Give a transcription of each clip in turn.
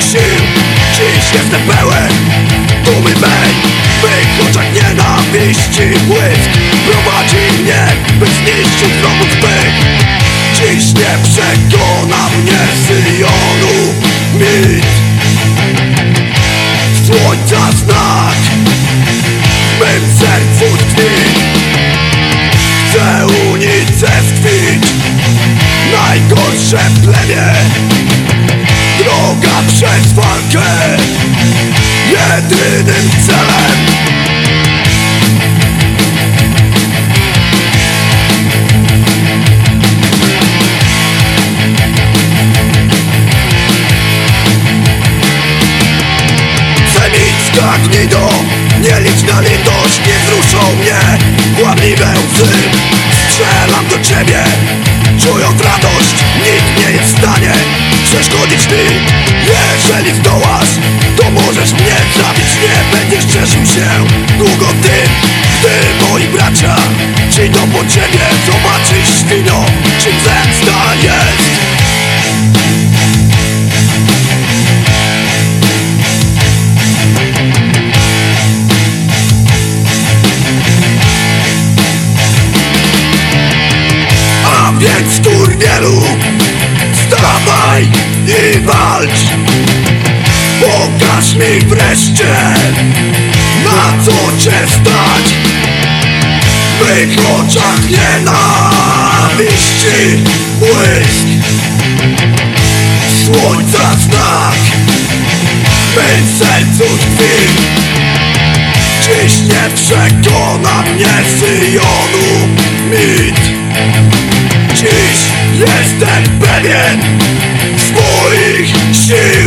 moich sił Dziś jestem pełen. Dumy wej W mych oczach nienawiści. Błysk Prowadzi mnie, by zniszczyć wrogów pyk Dziś nie przekona mnie Syjonu mit. Słońca znak W mym sercu tkwi. Chcę unicestwić Najgorsze plemię droga przez walkę Jedynym celem. Fenicka do nie licz na litość, nie wzruszą mnie. Kłamliwe łzy, strzelam do ciebie. Moi bracia Przyjdą po ciebie Zobaczysz świno Czym zemsta jest. A więc turnielu Wstawaj i walcz. Pokaż mi wreszcie Na co cię stać W mych oczach nienawiści. Błysk Słońca znak. Mym sercu tkwi. Dziś nie przekona mnie Syjonu mit. Dziś jestem pewien swoich sił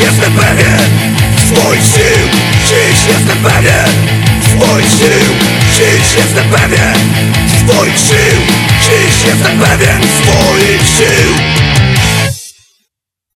Jestem pewien swoich sił. Dziś jestem pewien swoich sił. Dziś jestem pewien swoich sił. Dziś jestem pewien swoich sił